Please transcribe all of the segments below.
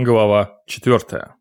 Глава 4.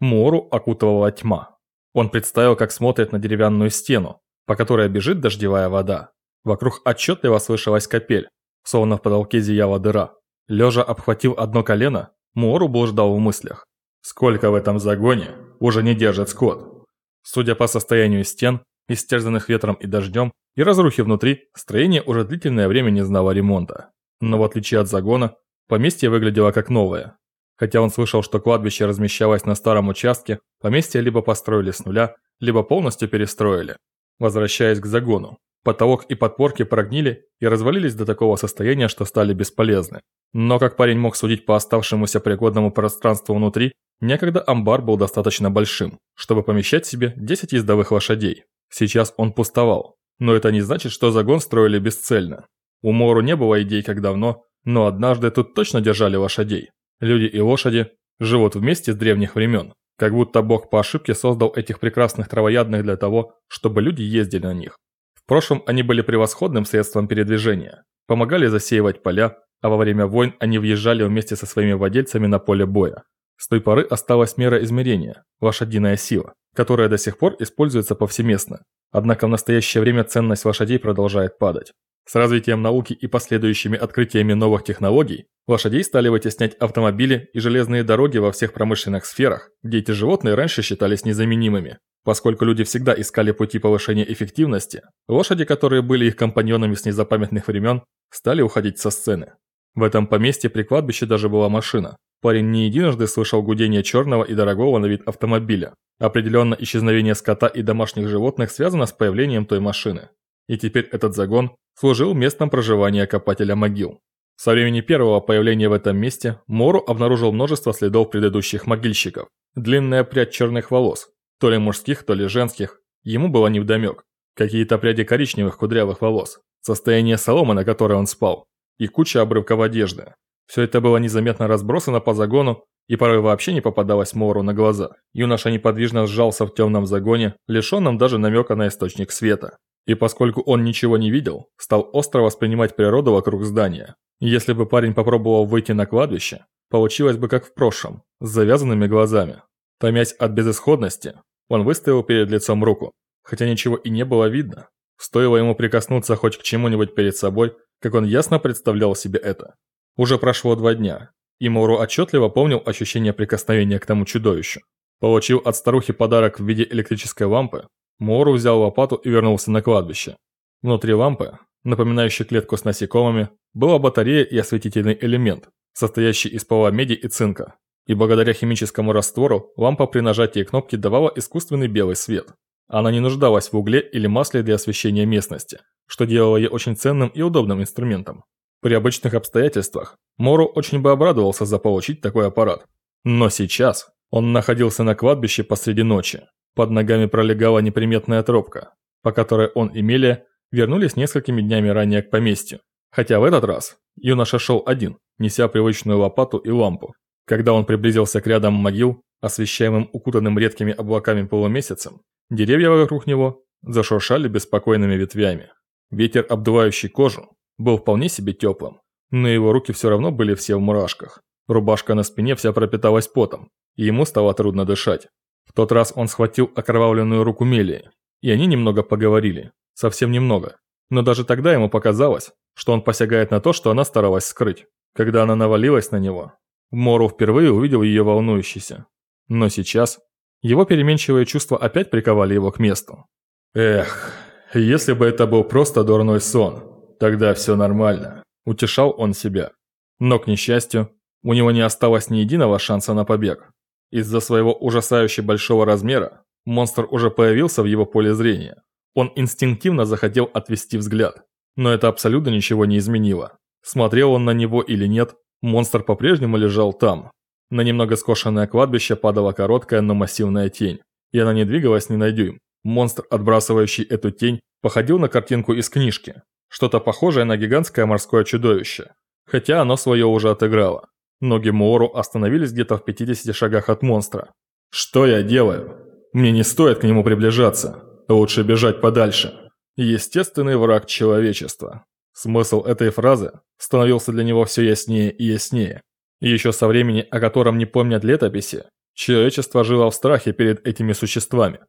Мору окутывала тьма. Он представил, как смотрит на деревянную стену, по которой бежит дождевая вода. Вокруг отчетливо слышалась капель, словно в потолке зияла дыра. Лежа обхватив одно колено, Мору блуждал в мыслях. Сколько в этом загоне уже не держит скот? Судя по состоянию стен, истерзанных ветром и дождем, и разрухи внутри, строение уже длительное время не знало ремонта. Но в отличие от загона, поместье выглядело как новое, Хотя он слышал, что кладбище размещалось на старом участке, поместье либо построили с нуля, либо полностью перестроили. Возвращаясь к загону, потолок и подпорки прогнили и развалились до такого состояния, что стали бесполезны. Но, как парень мог судить по оставшемуся пригодному пространству внутри, некогда амбар был достаточно большим, чтобы помещать себе 10 ездовых лошадей. Сейчас он пустовал. Но это не значит, что загон строили бесцельно. У Мору не было идей как давно, но однажды тут точно держали лошадей. Люди и лошади живут вместе с древних времен, как будто Бог по ошибке создал этих прекрасных травоядных для того, чтобы люди ездили на них. В прошлом они были превосходным средством передвижения, помогали засеивать поля, а во время войн они въезжали вместе со своими владельцами на поле боя. С той поры осталась мера измерения – лошадиная сила, которая до сих пор используется повсеместно. Однако в настоящее время ценность лошадей продолжает падать. С развитием науки и последующими открытиями новых технологий, лошадей стали вытеснять автомобили и железные дороги во всех промышленных сферах, где эти животные раньше считались незаменимыми. Поскольку люди всегда искали пути повышения эффективности, лошади, которые были их компаньонами с незапамятных времен, стали уходить со сцены. В этом поместье при кладбище даже была машина. Парень не единожды слышал гудение черного и дорогого на вид автомобиля. Определенно исчезновение скота и домашних животных связано с появлением той машины. И теперь этот загон служил местом проживания копателя могил. Со времени первого появления в этом месте Мору обнаружил множество следов предыдущих могильщиков. Длинная прядь черных волос, то ли мужских, то ли женских, ему было невдомек. Какие-то пряди коричневых кудрявых волос, состояние соломы, на которой он спал, и куча обрывков одежды. Все это было незаметно разбросано по загону и порой вообще не попадалось Мору на глаза. Юноша неподвижно сжался в темном загоне, лишенном даже намека на источник света. И поскольку он ничего не видел, стал остро воспринимать природу вокруг здания. Если бы парень попробовал выйти на кладбище, получилось бы как в прошлом, с завязанными глазами. Томясь от безысходности, он выставил перед лицом руку, хотя ничего и не было видно. Стоило ему прикоснуться хоть к чему-нибудь перед собой, как он ясно представлял себе это. Уже прошло два дня, и Моуру отчетливо помнил ощущение прикосновения к тому чудовищу. Получив от старухи подарок в виде электрической лампы, Мору взял лопату и вернулся на кладбище. Внутри лампы, напоминающей клетку с насекомыми, была батарея и осветительный элемент, состоящий из пола меди и цинка. И благодаря химическому раствору лампа при нажатии кнопки давала искусственный белый свет. Она не нуждалась в угле или масле для освещения местности, что делало ее очень ценным и удобным инструментом. При обычных обстоятельствах Мору очень бы обрадовался заполучить такой аппарат. Но сейчас он находился на кладбище посреди ночи, под ногами пролегала неприметная тропка, по которой он и Мелия вернулись несколькими днями ранее к поместью. Хотя в этот раз юноша шел один, неся привычную лопату и лампу. Когда он приблизился к рядам могил, освещаемым укутанным редкими облаками полумесяцем, деревья вокруг него зашуршали беспокойными ветвями. Ветер, обдувающий кожу, был вполне себе теплым, но его руки все равно были все в мурашках. Рубашка на спине вся пропиталась потом, и ему стало трудно дышать. В тот раз он схватил окровавленную руку Мелии, и они немного поговорили. Совсем немного. Но даже тогда ему показалось, что он посягает на то, что она старалась скрыть. Когда она навалилась на него, Мору впервые увидел ее волнующейся. Но сейчас его переменчивые чувства опять приковали его к месту. «Эх, если бы это был просто дурной сон, тогда все нормально», – утешал он себя. Но, к несчастью, у него не осталось ни единого шанса на побег. Из-за своего ужасающе большого размера монстр уже появился в его поле зрения. Он инстинктивно захотел отвести взгляд, но это абсолютно ничего не изменило. Смотрел он на него или нет, монстр по-прежнему лежал там. На немного скошенное кладбище падала короткая, но массивная тень, и она не двигалась ни на дюйм. Монстр, отбрасывающий эту тень, походил на картинку из книжки, что-то похожее на гигантское морское чудовище, хотя оно свое уже отыграло. Ноги Моору остановились где-то в 50 шагах от монстра. «Что я делаю? Мне не стоит к нему приближаться. Лучше бежать подальше. Естественный враг человечества». Смысл этой фразы становился для него все яснее и яснее. Еще со времени, о котором не помнят летописи, человечество жило в страхе перед этими существами.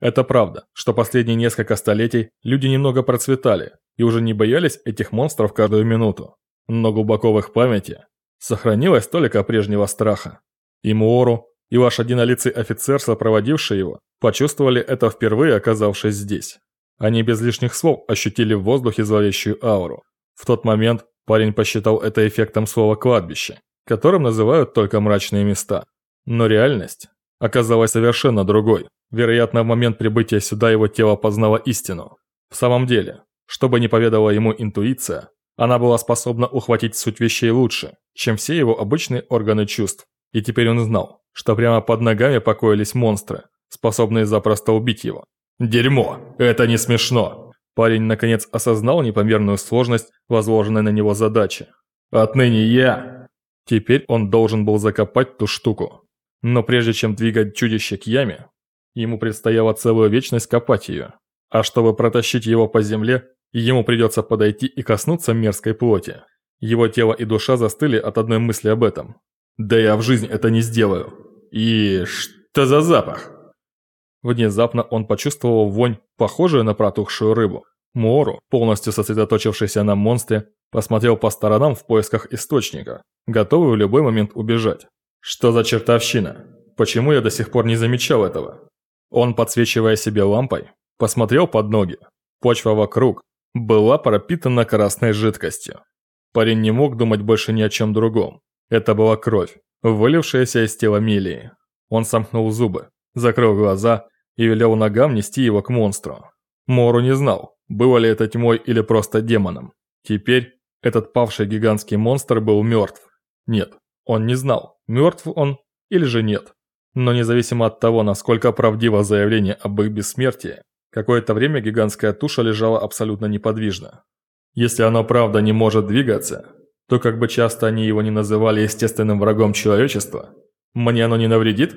Это правда, что последние несколько столетий люди немного процветали и уже не боялись этих монстров каждую минуту. Но глубоко в их памяти сохранилось только прежнего страха. И Муору, и ваш одинолицый офицер, сопроводивший его, почувствовали это впервые, оказавшись здесь. Они без лишних слов ощутили в воздухе зловещую ауру. В тот момент парень посчитал это эффектом слова «кладбище», которым называют только мрачные места. Но реальность оказалась совершенно другой. Вероятно, в момент прибытия сюда его тело познало истину. В самом деле, что бы ни поведала ему интуиция, она была способна ухватить суть вещей лучше, чем все его обычные органы чувств. И теперь он знал, что прямо под ногами покоились монстры, способные запросто убить его. «Дерьмо! Это не смешно!» Парень наконец осознал непомерную сложность возложенной на него задачи. «Отныне я...» Теперь он должен был закопать ту штуку. Но прежде чем двигать чудище к яме, ему предстояло целую вечность копать ее. А чтобы протащить его по земле, ему придется подойти и коснуться мерзкой плоти. Его тело и душа застыли от одной мысли об этом. «Да я в жизнь это не сделаю!» «И что за запах?» Внезапно он почувствовал вонь, похожую на протухшую рыбу. Мору, полностью сосредоточившийся на монстре, посмотрел по сторонам в поисках источника, готовый в любой момент убежать. «Что за чертовщина? Почему я до сих пор не замечал этого?» Он, подсвечивая себе лампой, посмотрел под ноги. Почва вокруг была пропитана красной жидкостью. Парень не мог думать больше ни о чем другом. Это была кровь, вылившаяся из тела Милии. Он сомкнул зубы, закрыл глаза и велел ногам нести его к монстру. Мору не знал, было ли это тьмой или просто демоном. Теперь этот павший гигантский монстр был мертв. Нет, он не знал, мертв он или же нет. Но независимо от того, насколько правдиво заявление об их бессмертии, какое-то время гигантская туша лежала абсолютно неподвижно. Если оно правда не может двигаться, то как бы часто они его не называли естественным врагом человечества, мне оно не навредит?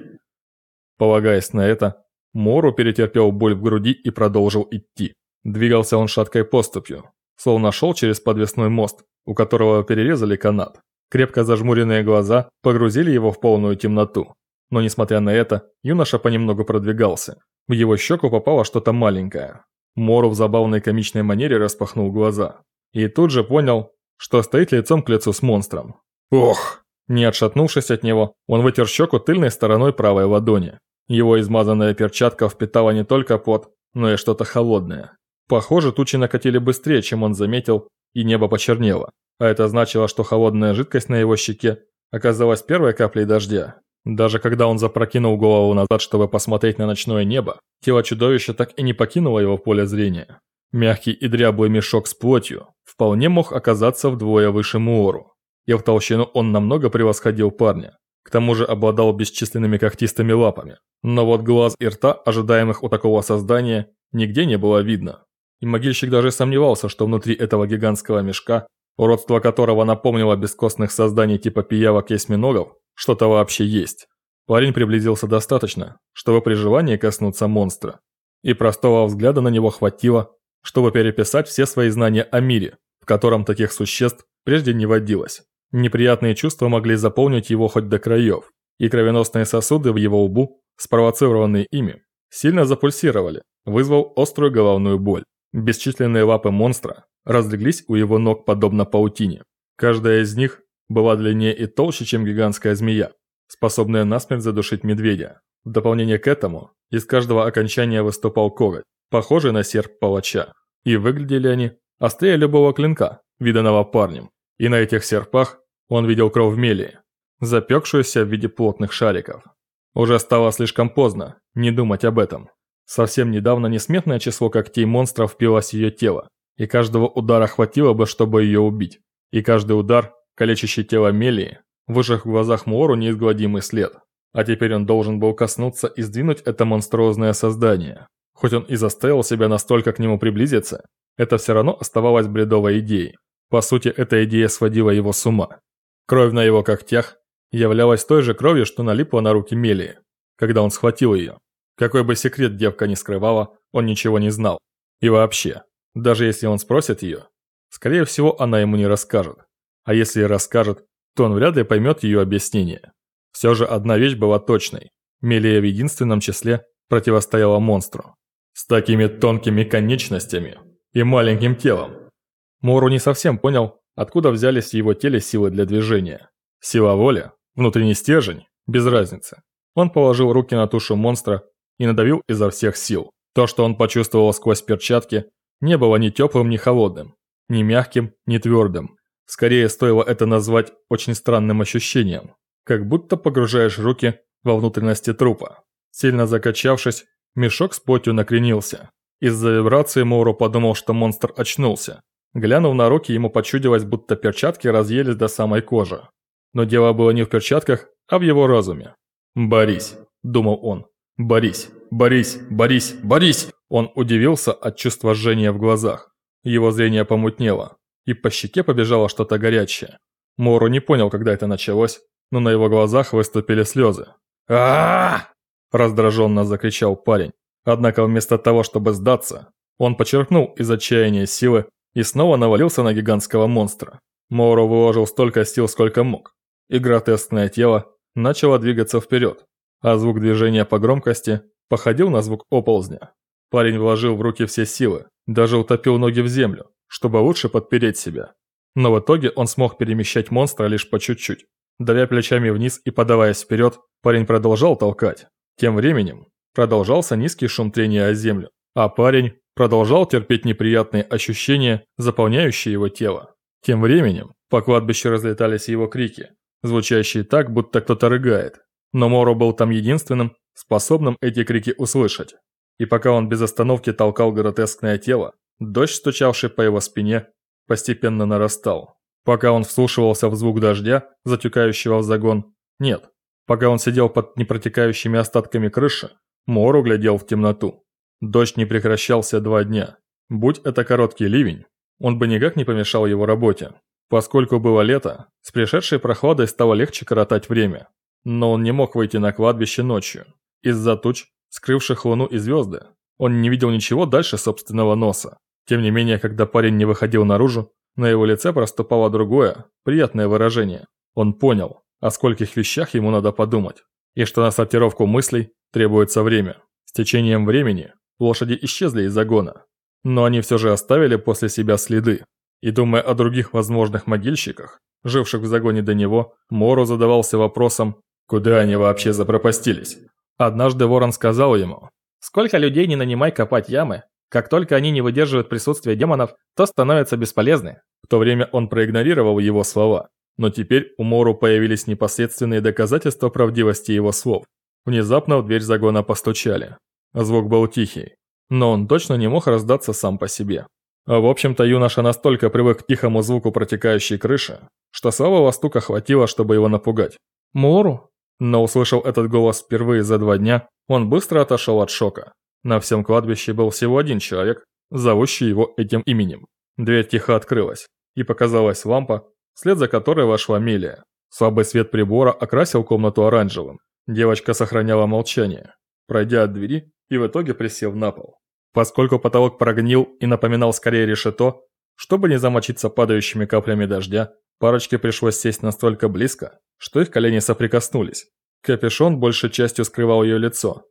Полагаясь на это, Мору перетерпел боль в груди и продолжил идти. Двигался он шаткой поступью, словно шел через подвесной мост, у которого перерезали канат. Крепко зажмуренные глаза погрузили его в полную темноту. Но несмотря на это, юноша понемногу продвигался. В его щеку попало что-то маленькое. Мору в забавной комичной манере распахнул глаза. И тут же понял, что стоит лицом к лицу с монстром. Ох! Не отшатнувшись от него, он вытер щеку тыльной стороной правой ладони. Его измазанная перчатка впитала не только пот, но и что-то холодное. Похоже, тучи накатили быстрее, чем он заметил, и небо почернело. А это значило, что холодная жидкость на его щеке оказалась первой каплей дождя. Даже когда он запрокинул голову назад, чтобы посмотреть на ночное небо, тело чудовища так и не покинуло его поле зрения. Мягкий и дряблый мешок с плотью вполне мог оказаться вдвое выше Муору. И в толщину он намного превосходил парня. К тому же обладал бесчисленными когтистыми лапами. Но вот глаз и рта, ожидаемых у такого создания, нигде не было видно. И могильщик даже сомневался, что внутри этого гигантского мешка, уродство которого напомнило бескостных созданий типа пиявок и осьминогов, что-то вообще есть. Парень приблизился достаточно, чтобы при желании коснуться монстра. И простого взгляда на него хватило, чтобы переписать все свои знания о мире, в котором таких существ прежде не водилось. Неприятные чувства могли заполнить его хоть до краев, и кровеносные сосуды в его лбу, спровоцированные ими, сильно запульсировали, вызвав острую головную боль. Бесчисленные лапы монстра разлеглись у его ног подобно паутине. Каждая из них была длиннее и толще, чем гигантская змея, способная насмерть задушить медведя. В дополнение к этому, из каждого окончания выступал коготь, похожий на серп палача. И выглядели они острее любого клинка, виданного парнем. И на этих серпах он видел кровь мели, запекшуюся в виде плотных шариков. Уже стало слишком поздно не думать об этом. Совсем недавно несметное число когтей монстров впилось в ее тело, и каждого удара хватило бы, чтобы ее убить. И каждый удар Калечащее тело Мелии выжег в глазах Муору неизгладимый след. А теперь он должен был коснуться и сдвинуть это монструозное создание. Хоть он и заставил себя настолько к нему приблизиться, это все равно оставалось бредовой идеей. По сути, эта идея сводила его с ума. Кровь на его когтях являлась той же кровью, что налипла на руки Мелии, когда он схватил ее. Какой бы секрет девка не скрывала, он ничего не знал. И вообще, даже если он спросит ее, скорее всего, она ему не расскажет. А если и расскажет, то он вряд ли поймет ее объяснение. Все же одна вещь была точной. Мелия в единственном числе противостояла монстру. С такими тонкими конечностями и маленьким телом. Мору не совсем понял, откуда взялись в его теле силы для движения. Сила воли, внутренний стержень, без разницы. Он положил руки на тушу монстра и надавил изо всех сил. То, что он почувствовал сквозь перчатки, не было ни теплым, ни холодным, ни мягким, ни твердым. Скорее стоило это назвать очень странным ощущением, как будто погружаешь руки во внутренности трупа. Сильно закачавшись, мешок с плотью накренился. Из-за вибрации Моуру подумал, что монстр очнулся. Глянув на руки, ему почудилось, будто перчатки разъелись до самой кожи. Но дело было не в перчатках, а в его разуме. «Борись», – думал он. «Борись, борись, борись, борись!» Он удивился от чувства жжения в глазах. Его зрение помутнело, и по щеке побежало что-то горячее. Мору не понял, когда это началось, но на его глазах выступили слезы. а раздраженно закричал парень. Однако вместо того, чтобы сдаться, он подчеркнул из отчаяния силы и снова навалился на гигантского монстра. Моуру выложил столько сил, сколько мог. И гротескное тело начало двигаться вперед, а звук движения по громкости походил на звук оползня. Парень вложил в руки все силы, даже утопил ноги в землю, чтобы лучше подпереть себя. Но в итоге он смог перемещать монстра лишь по чуть-чуть. Давя плечами вниз и подаваясь вперед, парень продолжал толкать. Тем временем продолжался низкий шум трения о землю, а парень продолжал терпеть неприятные ощущения, заполняющие его тело. Тем временем по кладбищу разлетались его крики, звучащие так, будто кто-то рыгает. Но Моро был там единственным, способным эти крики услышать. И пока он без остановки толкал гротескное тело, дождь, стучавший по его спине, постепенно нарастал. Пока он вслушивался в звук дождя, затекающего в загон, нет. Пока он сидел под непротекающими остатками крыши, Мору глядел в темноту. Дождь не прекращался два дня. Будь это короткий ливень, он бы никак не помешал его работе. Поскольку было лето, с пришедшей прохладой стало легче коротать время. Но он не мог выйти на кладбище ночью. Из-за туч, скрывших луну и звезды, он не видел ничего дальше собственного носа. Тем не менее, когда парень не выходил наружу, на его лице проступало другое, приятное выражение. Он понял, о скольких вещах ему надо подумать, и что на сортировку мыслей требуется время. С течением времени лошади исчезли из загона, но они все же оставили после себя следы. И думая о других возможных могильщиках, живших в загоне до него, Мору задавался вопросом, куда они вообще запропастились. Однажды Ворон сказал ему, «Сколько людей не нанимай копать ямы, как только они не выдерживают присутствия демонов, то становятся бесполезны». В то время он проигнорировал его слова, но теперь у Мору появились непосредственные доказательства правдивости его слов. Внезапно в дверь загона постучали. Звук был тихий, но он точно не мог раздаться сам по себе. А в общем-то юноша настолько привык к тихому звуку протекающей крыши, что слабого стука хватило, чтобы его напугать. «Мору?» Но услышал этот голос впервые за два дня, он быстро отошел от шока. На всем кладбище был всего один человек, зовущий его этим именем. Дверь тихо открылась, и показалась лампа, вслед за которой вошла Мелия. Слабый свет прибора окрасил комнату оранжевым. Девочка сохраняла молчание, пройдя от двери и в итоге присев на пол. Поскольку потолок прогнил и напоминал скорее решето, чтобы не замочиться падающими каплями дождя, парочке пришлось сесть настолько близко, что их колени соприкоснулись. Капюшон большей частью скрывал ее лицо,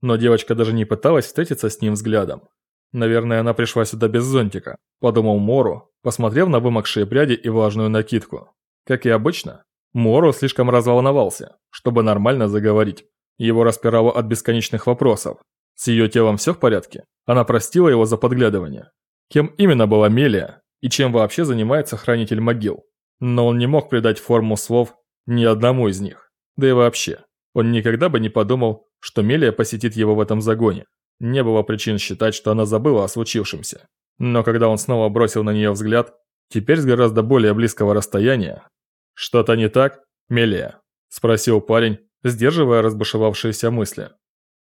но девочка даже не пыталась встретиться с ним взглядом. Наверное, она пришла сюда без зонтика, подумал Мору, посмотрев на вымокшие пряди и влажную накидку. Как и обычно, Мору слишком разволновался, чтобы нормально заговорить. Его распирало от бесконечных вопросов. С ее телом все в порядке? Она простила его за подглядывание. Кем именно была Мелия и чем вообще занимается хранитель могил? Но он не мог придать форму слов ни одному из них. Да и вообще, он никогда бы не подумал, что Мелия посетит его в этом загоне. Не было причин считать, что она забыла о случившемся. Но когда он снова бросил на нее взгляд, теперь с гораздо более близкого расстояния. «Что-то не так, Мелия?» – спросил парень, сдерживая разбушевавшиеся мысли.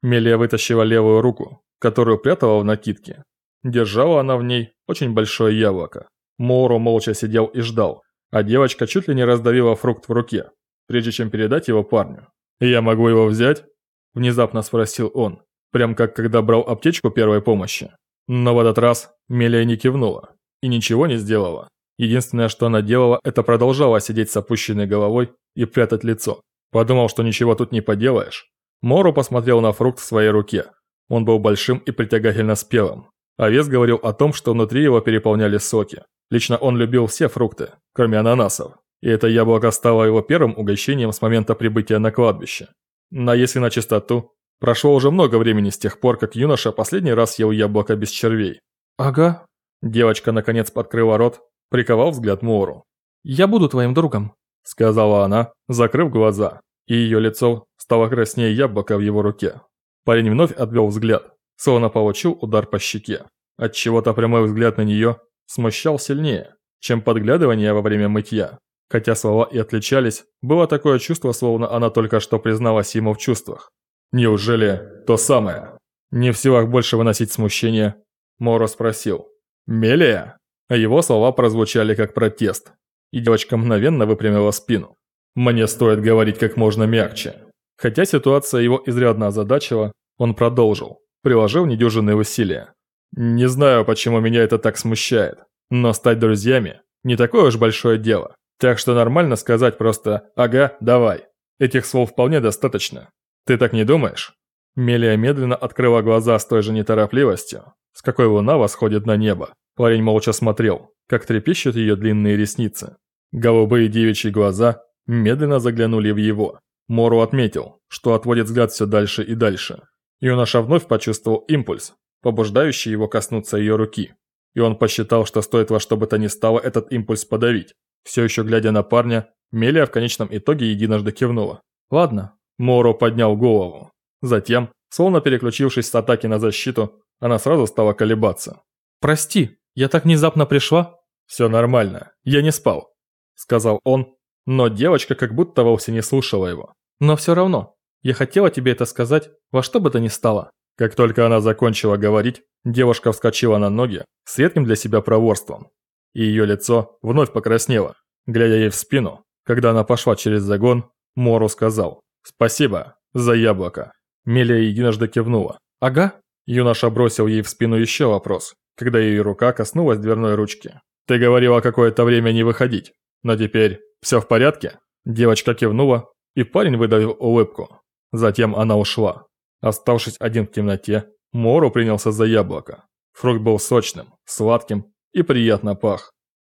Мелия вытащила левую руку, которую прятала в накидке. Держала она в ней очень большое яблоко. Моуру молча сидел и ждал, а девочка чуть ли не раздавила фрукт в руке, прежде чем передать его парню. «Я могу его взять?» – внезапно спросил он, прям как когда брал аптечку первой помощи. Но в этот раз Мелия не кивнула и ничего не сделала. Единственное, что она делала, это продолжала сидеть с опущенной головой и прятать лицо. Подумал, что ничего тут не поделаешь. Моро посмотрел на фрукт в своей руке. Он был большим и притягательно спелым. А вес говорил о том, что внутри его переполняли соки. Лично он любил все фрукты, кроме ананасов. И это яблоко стало его первым угощением с момента прибытия на кладбище. Но если на чистоту, прошло уже много времени с тех пор, как юноша последний раз ел яблоко без червей. «Ага». Девочка наконец подкрыла рот, приковал взгляд Мору. «Я буду твоим другом», — сказала она, закрыв глаза, и ее лицо стало краснее яблока в его руке. Парень вновь отвел взгляд, словно получил удар по щеке. Отчего-то прямой взгляд на нее смущал сильнее, чем подглядывание во время мытья. Хотя слова и отличались, было такое чувство, словно она только что призналась ему в чувствах. «Неужели то самое?» Не в силах больше выносить смущение, Моро спросил. «Мелия?» Его слова прозвучали как протест, и девочка мгновенно выпрямила спину. «Мне стоит говорить как можно мягче». Хотя ситуация его изрядно озадачила, он продолжил, приложил недюжинные усилия. «Не знаю, почему меня это так смущает, но стать друзьями – не такое уж большое дело. Так что нормально сказать просто «ага, давай». Этих слов вполне достаточно. Ты так не думаешь?» Мелия медленно открыла глаза с той же неторопливостью, с какой луна восходит на небо. Парень молча смотрел, как трепещут ее длинные ресницы. Голубые девичьи глаза медленно заглянули в его. Мору отметил, что отводит взгляд все дальше и дальше. Юноша вновь почувствовал импульс, побуждающий его коснуться ее руки. И он посчитал, что стоит во что бы то ни стало этот импульс подавить. Все еще глядя на парня, Мелия в конечном итоге единожды кивнула. «Ладно». Моро поднял голову. Затем, словно переключившись с атаки на защиту, она сразу стала колебаться. «Прости, я так внезапно пришла?» «Все нормально, я не спал», — сказал он, но девочка как будто вовсе не слушала его. «Но все равно, я хотела тебе это сказать, во что бы то ни стало». Как только она закончила говорить, девушка вскочила на ноги с редким для себя проворством. И ее лицо вновь покраснело. Глядя ей в спину, когда она пошла через загон, Мору сказал «Спасибо за яблоко». Мелия единожды кивнула. «Ага». Юноша бросил ей в спину еще вопрос, когда ее рука коснулась дверной ручки. «Ты говорила какое-то время не выходить, но теперь все в порядке?» Девочка кивнула, и парень выдавил улыбку. Затем она ушла. Оставшись один в темноте, Мору принялся за яблоко. Фрукт был сочным, сладким и приятно пах.